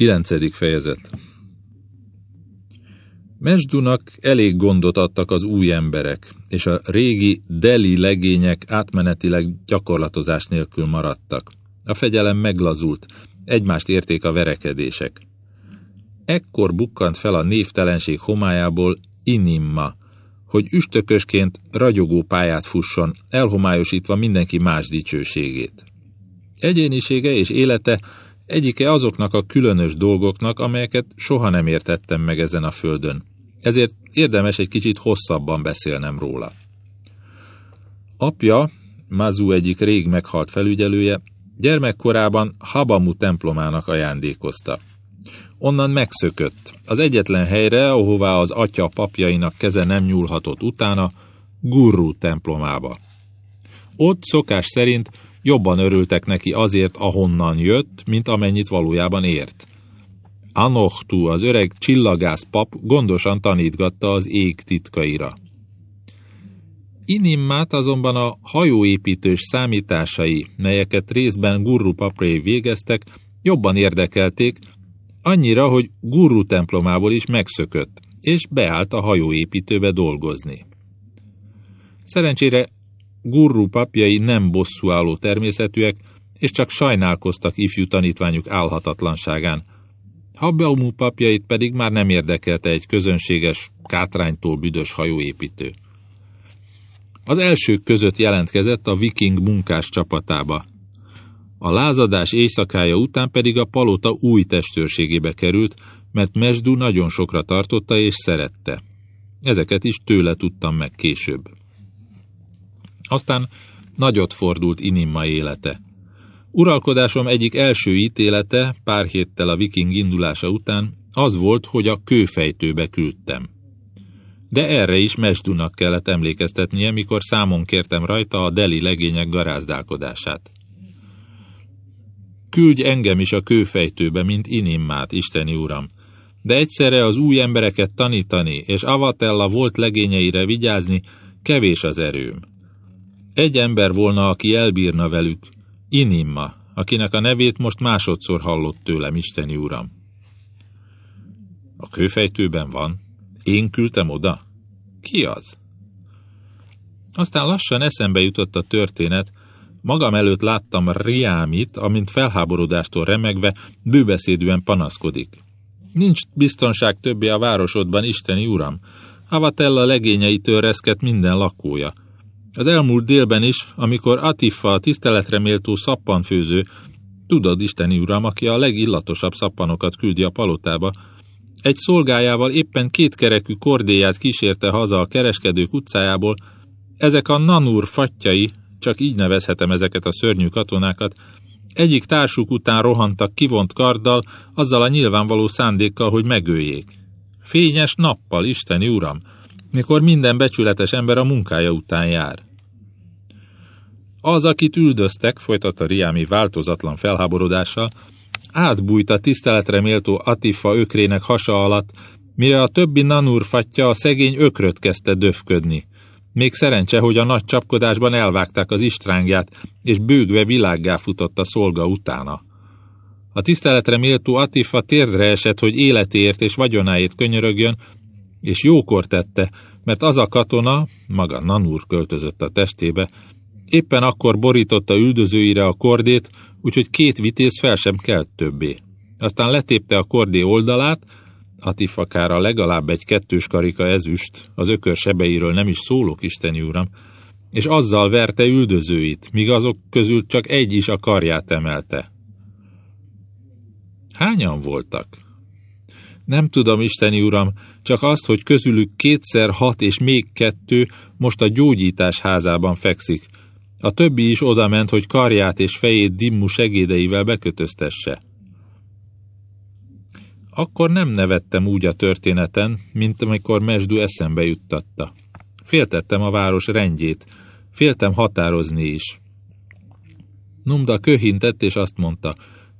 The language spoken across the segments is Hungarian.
Kilencedik fejezet Mesdunak elég gondot adtak az új emberek, és a régi deli legények átmenetileg gyakorlatozás nélkül maradtak. A fegyelem meglazult, egymást érték a verekedések. Ekkor bukkant fel a névtelenség homályából Inimma, hogy üstökösként ragyogó pályát fusson, elhomályosítva mindenki más dicsőségét. Egyénisége és élete egyike azoknak a különös dolgoknak, amelyeket soha nem értettem meg ezen a földön. Ezért érdemes egy kicsit hosszabban beszélnem róla. Apja, Mazu egyik rég meghalt felügyelője, gyermekkorában Habamu templomának ajándékozta. Onnan megszökött. Az egyetlen helyre, ahová az atya papjainak keze nem nyúlhatott utána, Gurru templomába. Ott szokás szerint jobban örültek neki azért, ahonnan jött, mint amennyit valójában ért. Anochtu, az öreg csillagász pap gondosan tanítgatta az ég titkaira. Inimmát azonban a hajóépítős számításai, melyeket részben Gurru papré végeztek, jobban érdekelték, annyira, hogy Gurru templomából is megszökött, és beállt a hajóépítőbe dolgozni. Szerencsére Gurru papjai nem bosszúálló természetűek, és csak sajnálkoztak ifjú tanítványuk álhatatlanságán. Habbeumú papjait pedig már nem érdekelte egy közönséges, kátránytól büdös hajóépítő. Az elsők között jelentkezett a viking munkás csapatába. A lázadás éjszakája után pedig a palota új testőrségébe került, mert Mesdu nagyon sokra tartotta és szerette. Ezeket is tőle tudtam meg később. Aztán nagyot fordult Inimma élete. Uralkodásom egyik első ítélete, pár héttel a viking indulása után, az volt, hogy a kőfejtőbe küldtem. De erre is Mesdunak kellett emlékeztetnie, mikor számon kértem rajta a deli legények garázdálkodását. Küldj engem is a kőfejtőbe, mint Inimmát, Isteni Uram, de egyszerre az új embereket tanítani és Avatella volt legényeire vigyázni, kevés az erőm. Egy ember volna, aki elbírna velük, Inimma, akinek a nevét most másodszor hallott tőlem, Isteni Uram. A kőfejtőben van. Én küldtem oda? Ki az? Aztán lassan eszembe jutott a történet, magam előtt láttam Riámit, amint felháborodástól remegve, bőbeszédűen panaszkodik. Nincs biztonság többé a városodban, Isteni Uram. Avatella legényeitől reszket minden lakója. Az elmúlt délben is, amikor Atifa tiszteletre méltó szappanfőző, tudod, Isteni Uram, aki a legillatosabb szappanokat küldi a palotába, egy szolgájával éppen kétkerekű kordéját kísérte haza a kereskedők utcájából, ezek a nanúr fattyai, csak így nevezhetem ezeket a szörnyű katonákat, egyik társuk után rohantak kivont karddal, azzal a nyilvánvaló szándékkal, hogy megöljék. Fényes nappal, Isteni Uram, mikor minden becsületes ember a munkája után jár. Az, akit üldöztek, folytatta Riámi változatlan felháborodással, átbújt a tiszteletre méltó Atifa ökrének hasa alatt, mire a többi nanúr fatja a szegény ökröt kezdte döfködni. Még szerencse, hogy a nagy csapkodásban elvágták az istrángját, és bőgve világgá futott a szolga utána. A tiszteletre méltó Atifa térdre esett, hogy életéért és vagyonáért könyörögjön, és jókor tette, mert az a katona, maga Nanúr költözött a testébe, éppen akkor borította üldözőire a kordét, úgyhogy két vitéz fel sem kelt többé. Aztán letépte a kordé oldalát, Atifakára legalább egy kettős karika ezüst, az ökör sebeiről nem is szólok, Isteni Uram, és azzal verte üldözőit, míg azok közül csak egy is a karját emelte. Hányan voltak? Nem tudom, Isteni Uram, csak azt, hogy közülük kétszer hat és még kettő most a gyógyítás házában fekszik. A többi is odament, hogy karját és fejét dimmu segédeivel bekötöztesse. Akkor nem nevettem úgy a történeten, mint amikor Mesdu eszembe juttatta. Féltettem a város rendjét, féltem határozni is. Numda köhintett, és azt mondta,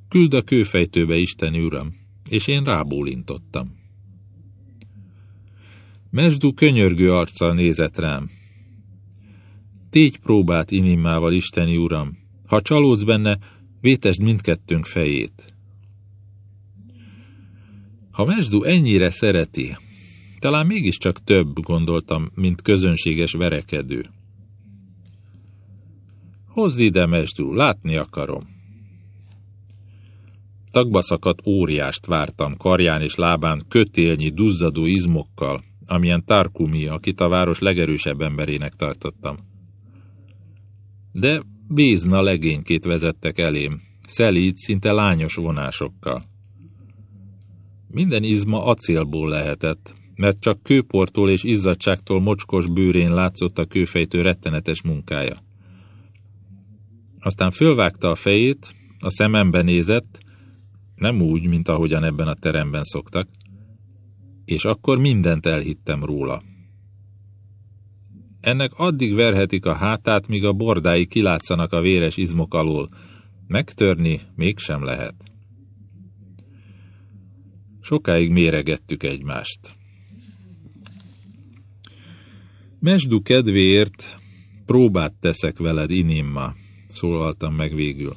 küld a kőfejtőbe, Isteni Uram, és én rábólintottam. Mesdu könyörgő arccal nézett rám. Tégy próbát Inimmával, Isteni Uram. Ha csalódsz benne, vétesd mindkettőnk fejét. Ha Mesdu ennyire szereti, talán mégiscsak több, gondoltam, mint közönséges verekedő. Hozd ide, Mesdu, látni akarom. Tagba szakadt óriást vártam, karján és lábán kötélnyi, duzzadó izmokkal, amilyen Tarkumi, akit a város legerősebb emberének tartottam. De Bézna legénykét vezettek elém, szelíd, szinte lányos vonásokkal. Minden izma acélból lehetett, mert csak kőportól és izzadságtól mocskos bőrén látszott a kőfejtő rettenetes munkája. Aztán fölvágta a fejét, a szemembe nézett, nem úgy, mint ahogyan ebben a teremben szoktak, és akkor mindent elhittem róla. Ennek addig verhetik a hátát, míg a bordái kilátszanak a véres izmok alól. Megtörni mégsem lehet. Sokáig méregettük egymást. Mesdu kedvéért próbát teszek veled, Inimma, szólaltam meg végül.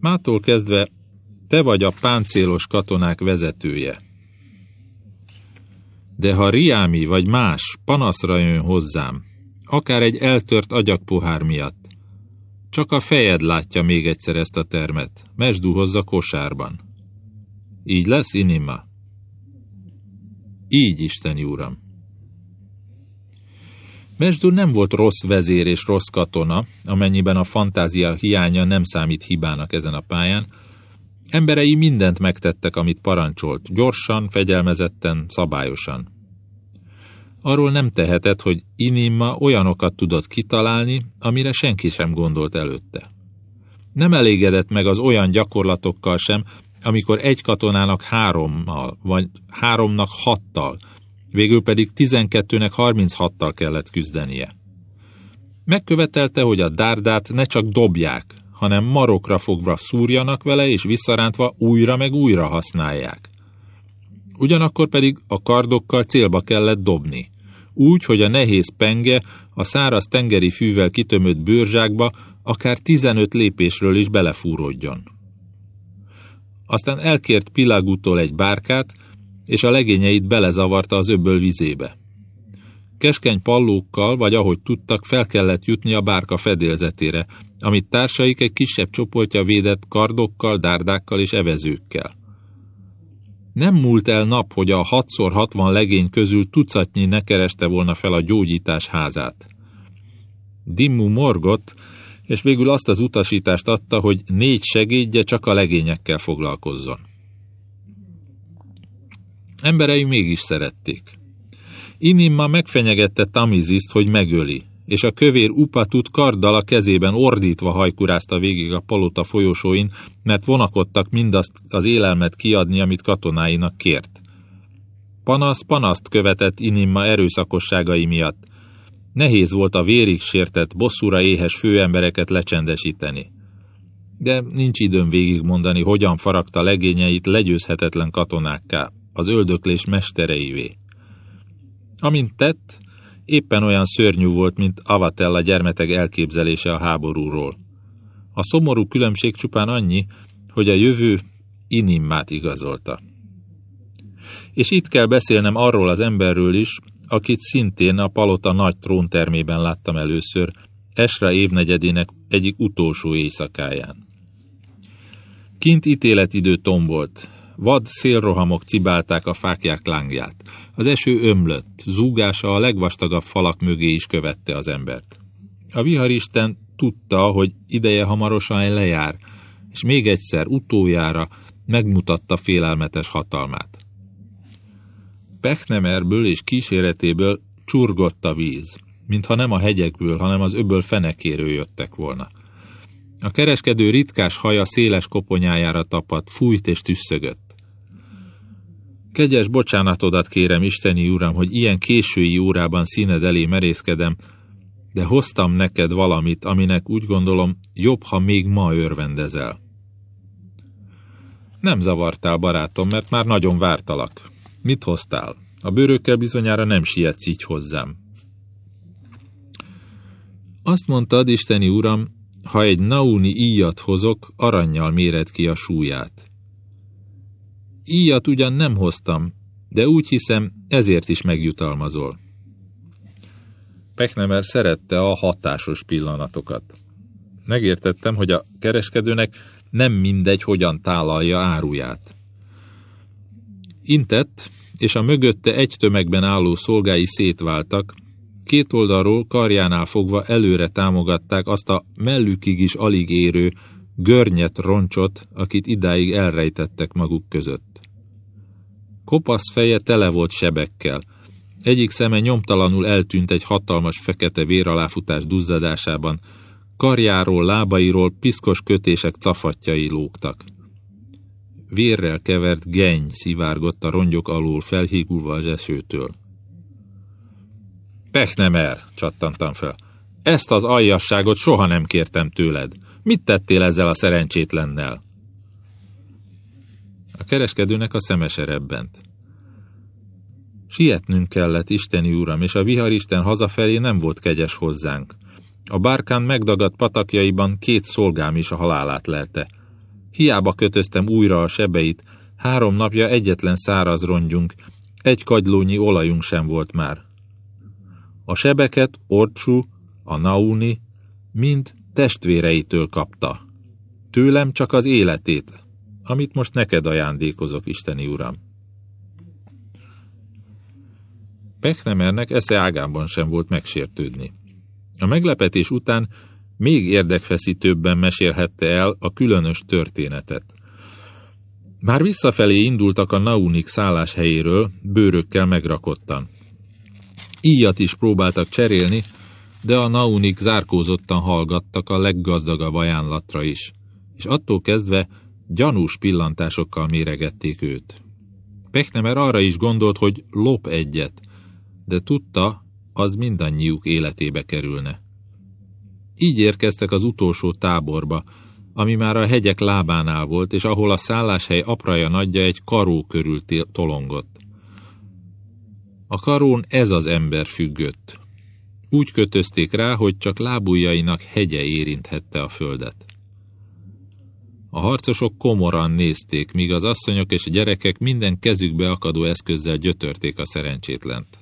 Mától kezdve te vagy a páncélos katonák vezetője. De ha Riámi vagy más panaszra jön hozzám, akár egy eltört agyagpohár miatt, csak a fejed látja még egyszer ezt a termet, mesdú hozza kosárban. Így lesz, Inima? Így, Isteni Uram. Mesdur nem volt rossz vezér és rossz katona, amennyiben a fantázia hiánya nem számít hibának ezen a pályán. Emberei mindent megtettek, amit parancsolt, gyorsan, fegyelmezetten, szabályosan. Arról nem tehetett, hogy Inimma olyanokat tudott kitalálni, amire senki sem gondolt előtte. Nem elégedett meg az olyan gyakorlatokkal sem, amikor egy katonának hárommal, vagy háromnak hattal, végül pedig 12-nek 36-tal kellett küzdenie. Megkövetelte, hogy a dárdát ne csak dobják, hanem marokra fogva szúrjanak vele, és visszarántva újra meg újra használják. Ugyanakkor pedig a kardokkal célba kellett dobni, úgy, hogy a nehéz penge a száraz tengeri fűvel kitömött bőrzsákba akár 15 lépésről is belefúrodjon. Aztán elkért Pilagutól egy bárkát, és a legényeit belezavarta az öbből vizébe. Keskeny pallókkal, vagy ahogy tudtak, fel kellett jutni a bárka fedélzetére, amit társaik egy kisebb csoportja védett kardokkal, dárdákkal és evezőkkel. Nem múlt el nap, hogy a 6x60 legény közül tucatnyi ne kereste volna fel a gyógyítás házát. Dimmu morgott, és végül azt az utasítást adta, hogy négy segédje csak a legényekkel foglalkozzon. Emberei mégis szerették. Inimma megfenyegette Tamiziszt, hogy megöli, és a kövér upatut karddal a kezében ordítva hajkurázta végig a palota folyosóin, mert vonakodtak mindazt az élelmet kiadni, amit katonáinak kért. Panasz panaszt követett Inimma erőszakosságai miatt. Nehéz volt a vérig sértett, bosszúra éhes főembereket lecsendesíteni. De nincs időm végigmondani, hogyan faragta legényeit legyőzhetetlen katonákká az öldöklés mestereivé. Amint tett, éppen olyan szörnyű volt, mint Avatella gyermeteg elképzelése a háborúról. A szomorú különbség csupán annyi, hogy a jövő Inimmát igazolta. És itt kell beszélnem arról az emberről is, akit szintén a palota nagy tróntermében láttam először, Esra évnegyedének egyik utolsó éjszakáján. Kint ítéletidő tombolt, Vad szélrohamok cibálták a fákják lángját. Az eső ömlött, zúgása a legvastagabb falak mögé is követte az embert. A viharisten tudta, hogy ideje hamarosan lejár, és még egyszer, utoljára megmutatta félelmetes hatalmát. Pechnemerből és kíséretéből csurgott a víz, mintha nem a hegyekből, hanem az öböl fenekéről jöttek volna. A kereskedő ritkás haja széles koponyájára tapadt, fújt és tüsszögött. Kegyes bocsánatodat kérem, Isteni Uram, hogy ilyen késői órában színed elé merészkedem, de hoztam neked valamit, aminek úgy gondolom jobb, ha még ma örvendezel. Nem zavartál, barátom, mert már nagyon vártalak. Mit hoztál? A bőrökkel bizonyára nem sietsz így hozzám. Azt mondtad, Isteni Uram, ha egy nauni íjat hozok, aranyjal méred ki a súlyát. Íjat ugyan nem hoztam, de úgy hiszem, ezért is megjutalmazol. Pechnemer szerette a hatásos pillanatokat. Megértettem, hogy a kereskedőnek nem mindegy, hogyan tálalja áruját. Intett, és a mögötte egy tömegben álló szolgái szétváltak, két oldalról karjánál fogva előre támogatták azt a mellükig is alig érő, görnyet roncsot, akit idáig elrejtettek maguk között. Kopasz feje tele volt sebekkel, egyik szeme nyomtalanul eltűnt egy hatalmas fekete véraláfutás duzzadásában, karjáról, lábairól piszkos kötések cafatjai lógtak. Vérrel kevert geny szivárgott a rongyok alól felhígulva az esőtől. Pechnemer, csattantam fel. Ezt az aljasságot soha nem kértem tőled. Mit tettél ezzel a szerencsétlennel? A kereskedőnek a szemese rebbent. Sietnünk kellett, Isteni Uram, és a viharisten hazafelé nem volt kegyes hozzánk. A bárkán megdagadt patakjaiban két szolgám is a halálát lelte. Hiába kötöztem újra a sebeit, három napja egyetlen száraz rongyunk, egy kagylónyi olajunk sem volt már. A sebeket Orcsú, a Nauni mind testvéreitől kapta. Tőlem csak az életét, amit most neked ajándékozok, Isteni Uram. Pechnemernek esze ágában sem volt megsértődni. A meglepetés után még érdekfeszítőbben mesélhette el a különös történetet. Már visszafelé indultak a Naunik szálláshelyéről, bőrökkel megrakottan. Íjat is próbáltak cserélni, de a Naunik zárkózottan hallgattak a leggazdagabb ajánlatra is, és attól kezdve gyanús pillantásokkal méregették őt. Pechnemer arra is gondolt, hogy lop egyet, de tudta, az mindannyiuk életébe kerülne. Így érkeztek az utolsó táborba, ami már a hegyek lábánál volt, és ahol a szálláshely apraja nagyja egy karó körül tolongott. A karón ez az ember függött. Úgy kötözték rá, hogy csak lábujjainak hegye érinthette a földet. A harcosok komoran nézték, míg az asszonyok és a gyerekek minden kezükbe akadó eszközzel gyötörték a szerencsétlent.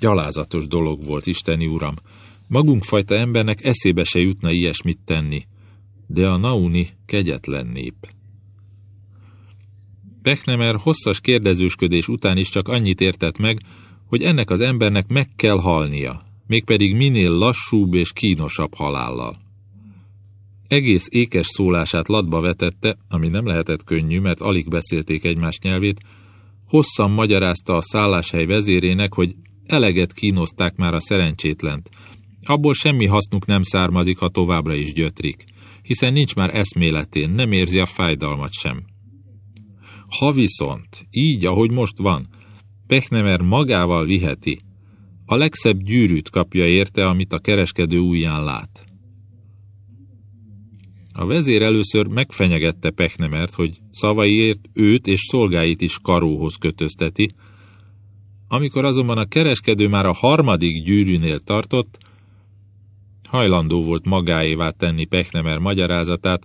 Gyalázatos dolog volt, Isteni Uram. Magunkfajta embernek eszébe se jutna ilyesmit tenni, de a Nauni kegyetlen nép. Pechnemer hosszas kérdezősködés után is csak annyit értett meg, hogy ennek az embernek meg kell halnia, mégpedig minél lassúbb és kínosabb halállal. Egész ékes szólását latba vetette, ami nem lehetett könnyű, mert alig beszélték egymás nyelvét, hosszan magyarázta a szálláshely vezérének, hogy eleget kínozták már a szerencsétlent. Abból semmi hasznuk nem származik, ha továbbra is gyötrik, hiszen nincs már eszméletén, nem érzi a fájdalmat sem. Ha viszont, így, ahogy most van, Pechnemer magával viheti, a legszebb gyűrűt kapja érte, amit a kereskedő ujján lát. A vezér először megfenyegette Pechnemert, hogy szavaiért őt és szolgáit is karóhoz kötözteti, amikor azonban a kereskedő már a harmadik gyűrűnél tartott, hajlandó volt magáévá tenni Pechnemer magyarázatát,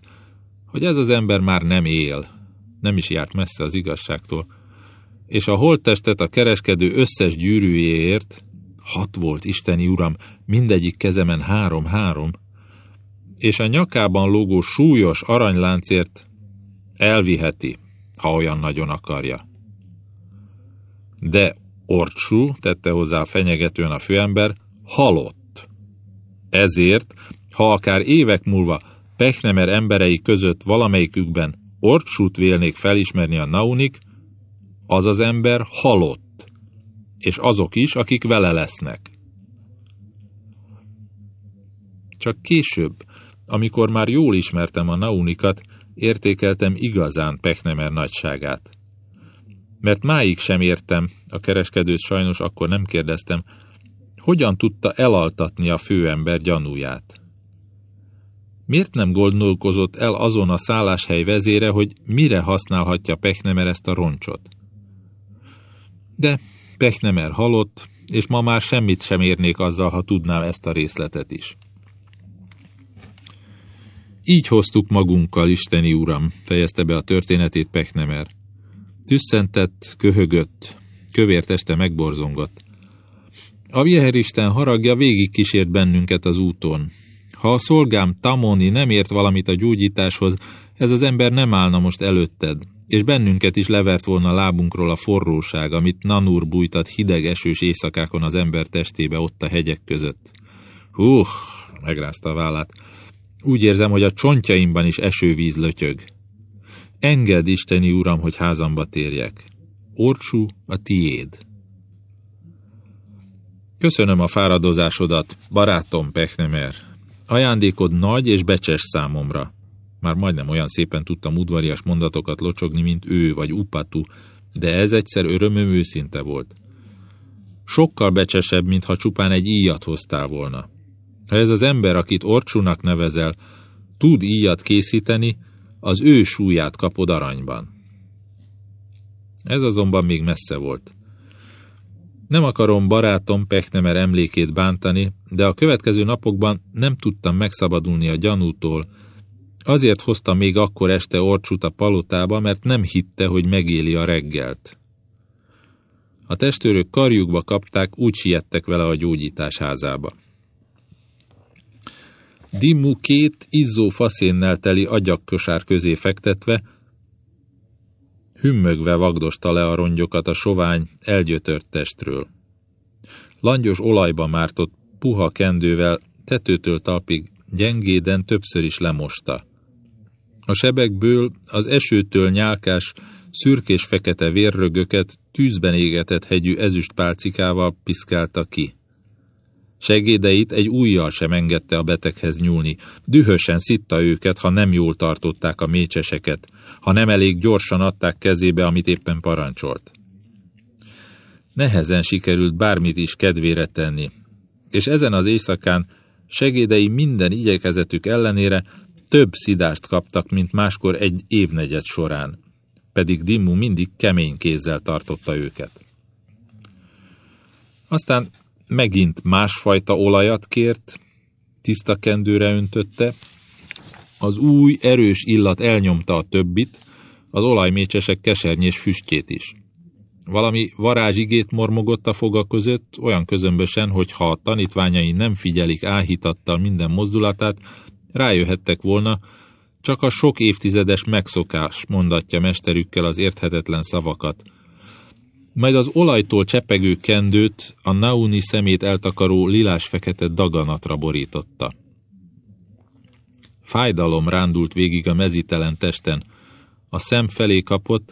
hogy ez az ember már nem él, nem is járt messze az igazságtól, és a holttestet a kereskedő összes gyűrűjéért, hat volt, Isteni Uram, mindegyik kezemen három-három, és a nyakában lógó súlyos aranyláncért elviheti, ha olyan nagyon akarja. De Orcsú, tette hozzá fenyegetően a főember, halott. Ezért, ha akár évek múlva Pechnemer emberei között valamelyikükben Orcsút vélnék felismerni a Naunik, az az ember halott, és azok is, akik vele lesznek. Csak később, amikor már jól ismertem a Naunikat, értékeltem igazán Pechnemer nagyságát mert máig sem értem, a kereskedőt sajnos akkor nem kérdeztem, hogyan tudta elaltatni a főember gyanúját. Miért nem gondolkozott el azon a szálláshely vezére, hogy mire használhatja Pechnemer ezt a roncsot? De Pechnemer halott, és ma már semmit sem érnék azzal, ha tudnám ezt a részletet is. Így hoztuk magunkkal, Isteni Uram, fejezte be a történetét Pechnemer. Tüsszentett, köhögött, kövér teste megborzongott. A Isten haragja végig kísért bennünket az úton. Ha a szolgám Tamoni nem ért valamit a gyógyításhoz, ez az ember nem állna most előtted, és bennünket is levert volna lábunkról a forróság, amit Nanur bújtat hideg esős éjszakákon az ember testébe ott a hegyek között. Hú, megrázta a vállát. Úgy érzem, hogy a csontjaimban is esővíz lötyög. Engedd, Isteni Uram, hogy házamba térjek. Orcsú a tiéd. Köszönöm a fáradozásodat, barátom Pechnemer. Ajándékod nagy és becses számomra. Már majdnem olyan szépen tudtam udvarias mondatokat locsogni, mint ő vagy Upatu, de ez egyszer örömöm őszinte volt. Sokkal becsesebb, mintha csupán egy íjat hoztál volna. Ha ez az ember, akit Orcsúnak nevezel, tud íjat készíteni, az ő súlyát kapod aranyban. Ez azonban még messze volt. Nem akarom barátom Pechnemer emlékét bántani, de a következő napokban nem tudtam megszabadulni a gyanútól. Azért hozta még akkor este Orcsút a palotába, mert nem hitte, hogy megéli a reggelt. A testőrök karjukba kapták, úgy siettek vele a gyógyítás házába. Dimmu két izzó faszénnel teli agyagkösár közé fektetve, hümmögve vagdosta le a rongyokat a sovány, elgyötört testről. Langyos olajba mártott puha kendővel tetőtől talpig gyengéden többször is lemosta. A sebekből az esőtől nyálkás, szürkés-fekete vérrögöket tűzben égetett hegyű ezüstpálcikával piszkálta ki. Segédeit egy ujjal sem engedte a beteghez nyúlni. Dühösen szitta őket, ha nem jól tartották a mécseseket, ha nem elég gyorsan adták kezébe, amit éppen parancsolt. Nehezen sikerült bármit is kedvére tenni, és ezen az éjszakán segédei minden igyekezetük ellenére több szidást kaptak, mint máskor egy évnegyed során, pedig Dimmu mindig kemény kézzel tartotta őket. Aztán megint másfajta olajat kért, tiszta kendőre öntötte, az új, erős illat elnyomta a többit, az olajmécsesek kesernyés füstjét is. Valami varázsigét mormogott a foga között, olyan közömbösen, hogy ha a tanítványai nem figyelik áhítattal minden mozdulatát, rájöhettek volna, csak a sok évtizedes megszokás mondatja mesterükkel az érthetetlen szavakat, majd az olajtól csepegő kendőt a Nauni szemét eltakaró lilás-fekete daganatra borította. Fájdalom rándult végig a mezitelen testen, a szem felé kapott,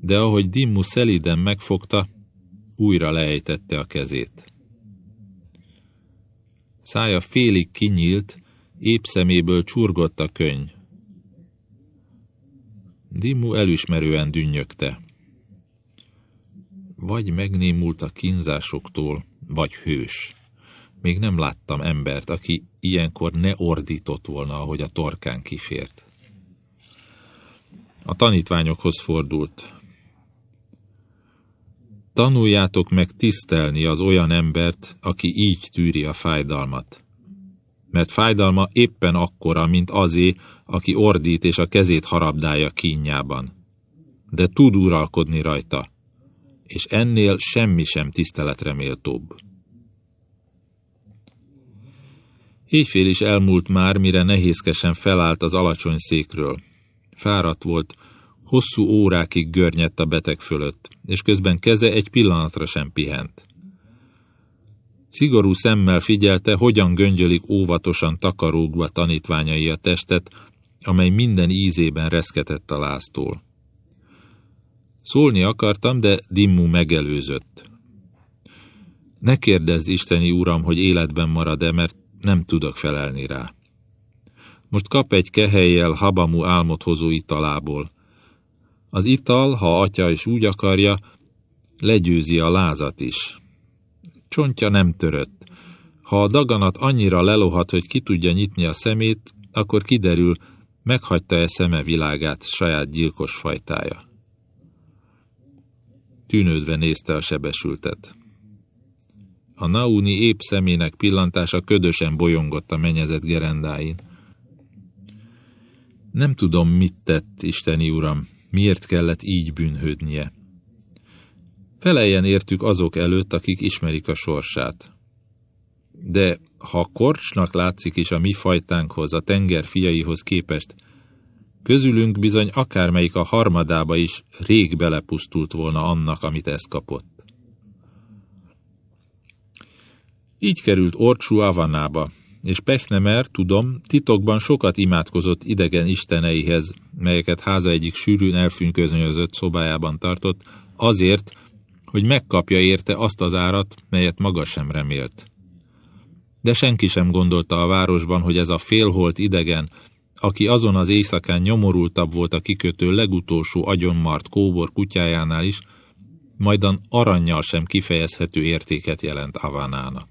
de ahogy Dimmu szeliden megfogta, újra leejtette a kezét. Szája félig kinyílt, épp szeméből csurgott a könyv. Dimmu elismerően dünnyögte vagy megnémult a kínzásoktól, vagy hős. Még nem láttam embert, aki ilyenkor ne ordított volna, ahogy a torkán kifért. A tanítványokhoz fordult. Tanuljátok meg tisztelni az olyan embert, aki így tűri a fájdalmat. Mert fájdalma éppen akkora, mint azé, aki ordít és a kezét harabdálja kínjában. De tud uralkodni rajta és ennél semmi sem tiszteletre méltóbb. Éjfél is elmúlt már, mire nehézkesen felállt az alacsony székről. Fáradt volt, hosszú órákig görnyedt a beteg fölött, és közben keze egy pillanatra sem pihent. Szigorú szemmel figyelte, hogyan göngyölik óvatosan takarógva tanítványai a testet, amely minden ízében reszketett a láztól. Szólni akartam, de Dimmu megelőzött. Ne kérdezz, Isteni Uram, hogy életben marad-e, mert nem tudok felelni rá. Most kap egy kehelyjel Habamu álmot hozó italából. Az ital, ha atya is úgy akarja, legyőzi a lázat is. Csontja nem törött. Ha a daganat annyira lelohat, hogy ki tudja nyitni a szemét, akkor kiderül, meghagyta-e szeme világát saját gyilkos fajtája. Tűnődve nézte a sebesültet. A Nauni épp szemének pillantása ködösen bolyongott a menyezet gerendáin. Nem tudom, mit tett, Isteni Uram, miért kellett így bűnhődnie. Feleljen értük azok előtt, akik ismerik a sorsát. De ha korcsnak látszik is a mi fajtánkhoz, a tenger fiaihoz képest, közülünk bizony akármelyik a harmadába is rég belepusztult volna annak, amit ez kapott. Így került Orcsú Avanába, és Pechnemer, tudom, titokban sokat imádkozott idegen isteneihez, melyeket háza egyik sűrűn elfűnköznyözött szobájában tartott, azért, hogy megkapja érte azt az árat, melyet maga sem remélt. De senki sem gondolta a városban, hogy ez a félholt idegen, aki azon az éjszakán nyomorultabb volt a kikötő legutolsó agyonmart kóbor kutyájánál is, majdan aranyjal sem kifejezhető értéket jelent Avanának.